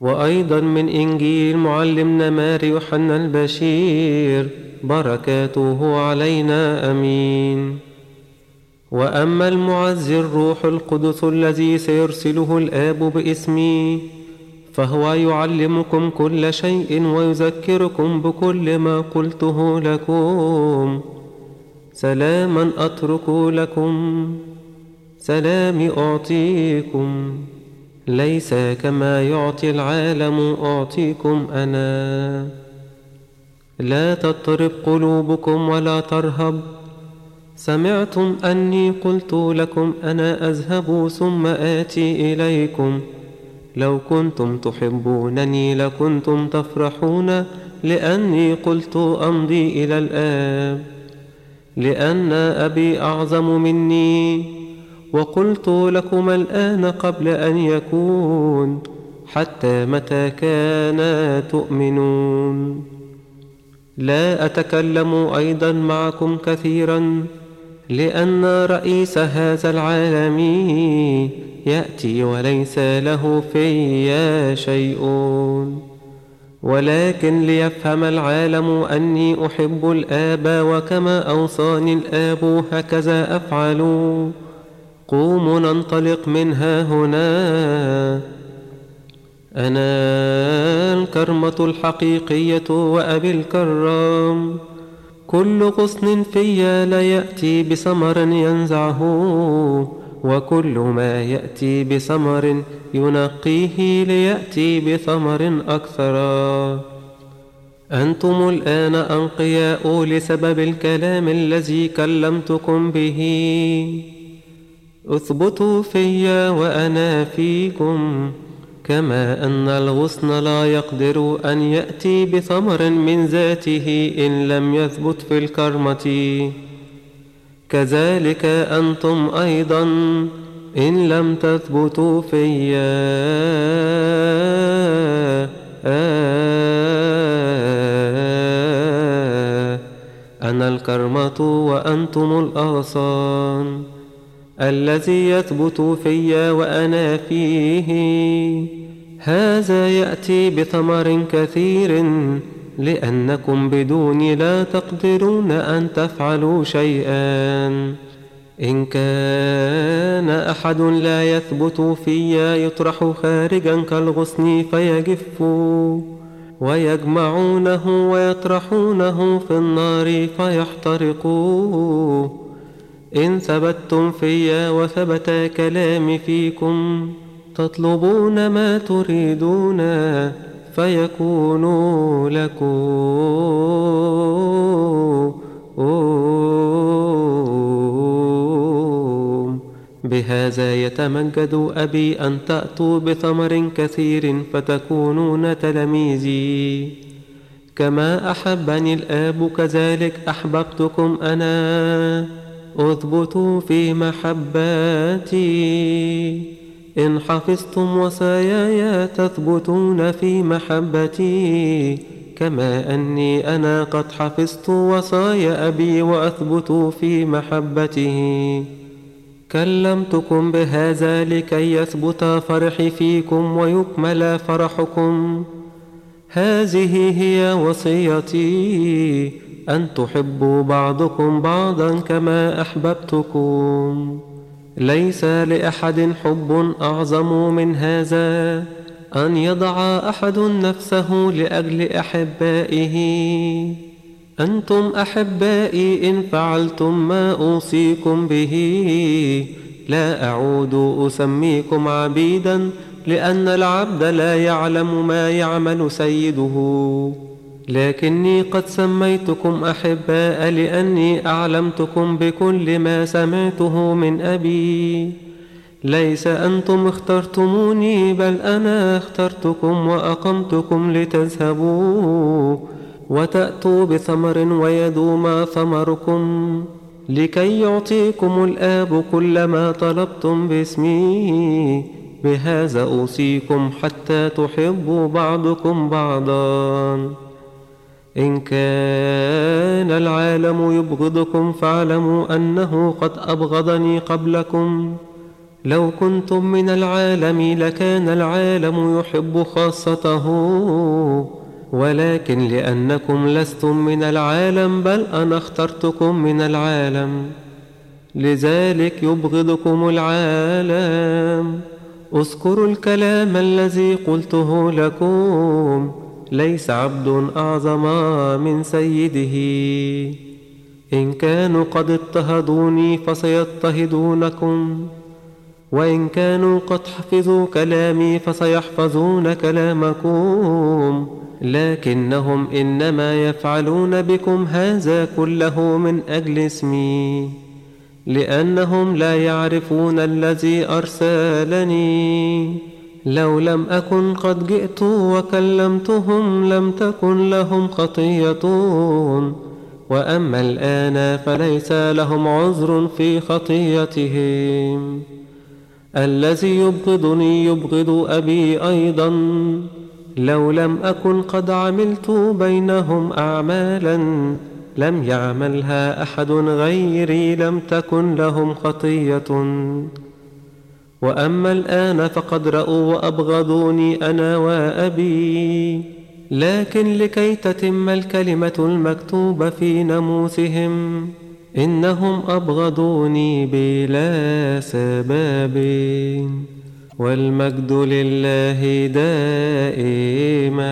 وأيضا من إنجيل معلمنا ماري يوحنا البشير بركاته علينا أمين. وأما المعزي الروح القدس الذي سيرسله الآب باسمي فهو يعلمكم كل شيء ويذكركم بكل ما قلته لكم. سلاما أترك لكم سلامي أعطيكم. ليس كما يعطي العالم أعطيكم أنا. لا تضطرب قلوبكم ولا ترهب. سمعتم أني قلت لكم أنا أذهب ثم آتي إليكم. لو كنتم تحبونني لكنتم تفرحون لأني قلت أمضي إلى الآب. لأن أبي أعظم مني. وقلت لكم الآن قبل أن يكون حتى متى كان تؤمنون. لا أتكلم أيضا معكم كثيرا لأن رئيس هذا العالم يأتي وليس له في شيء. ولكن ليفهم العالم أني أحب الآب وكما أوصاني الآب هكذا أفعل. قوموا ننطلق من ها هنا. أنا الكرمة الحقيقية وأبي الكرام. كل غصن في لا يأتي بثمر ينزعه وكل ما يأتي بثمر ينقيه ليأتي بثمر أكثر. أنتم الآن أنقياء لسبب الكلام الذي كلمتكم به. اثبتوا في وأنا فيكم كما أن الغصن لا يقدر أن يأتي بثمر من ذاته إن لم يثبت في الكرمة. كذلك أنتم أيضا إن لم تثبتوا في أنا الكرمة وأنتم الأغصان. الذي يثبت في وأنا فيه. هذا يأتي بثمر كثير لأنكم بدوني لا تقدرون أن تفعلوا شيئا. إن كان أحد لا يثبت في يطرح خارجا كالغصن فيجف ويجمعونه ويطرحونه في النار فيحترق إن ثبتتم في وثبت كلامي فيكم تطلبون ما تريدون فيكون لكم. بهذا يتمجد أبي أن تأتوا بثمر كثير فتكونون تلاميذي. كما أحبني الآب كذلك أحببتكم أنا. أثبتوا في محباتي. إن حفظتم وصاياي تثبتون في محبتي. كما أني أنا قد حفظت وصايا أبي وأثبت في محبته. كلمتكم بهذا لكي يثبت فرحي فيكم ويكمل فرحكم. هذه هي وصيتي أن تحبوا بعضكم بعضا كما أحببتكم. ليس لأحد حب أعظم من هذا أن يضع أحد نفسه لأجل أحبائه. أنتم أحبائي إن فعلتم ما أوصيكم به. لا أعود أسميكم عبيدا لأن العبد لا يعلم ما يعمل سيده. لكني قد سميتكم أحباء لأني أعلمتكم بكل ما سمعته من أبي. ليس أنتم اخترتموني بل أنا اخترتكم وأقمتكم لتذهبوا وتأتوا بثمر ويدوم ثمركم لكي يعطيكم الآب كل ما طلبتم باسمي. بهذا أوصيكم حتى تحبوا بعضكم بعضا. إن كان العالم يبغضكم فاعلموا أنه قد أبغضني قبلكم. لو كنتم من العالم لكان العالم يحب خاصته ولكن لأنكم لستم من العالم بل أنا اخترتكم من العالم. لذلك يبغضكم العالم. اذكروا الكلام الذي قلته لكم ليس عبد أعظم من سيده. إن كانوا قد اضطهدوني فسيضطهدونكم وإن كانوا قد حفظوا كلامي فسيحفظون كلامكم لكنهم إنما يفعلون بكم هذا كله من أجل اسمي. لأنهم لا يعرفون الذي أرسلني. لو لم أكن قد جئت وكلمتهم لم تكن لهم خطية وأما الآن فليس لهم عذر في خطيتهم. الذي يبغضني يبغض أبي أيضا. لو لم أكن قد عملت بينهم أعمالا لم يعملها أحد غيري لم تكن لهم خطية. وأما الآن فقد رأوا وأبغضوني أنا وأبي. لكن لكي تتم الكلمة المكتوبة في ناموسهم إنهم أبغضوني بلا سبب. والمجد لله دائما.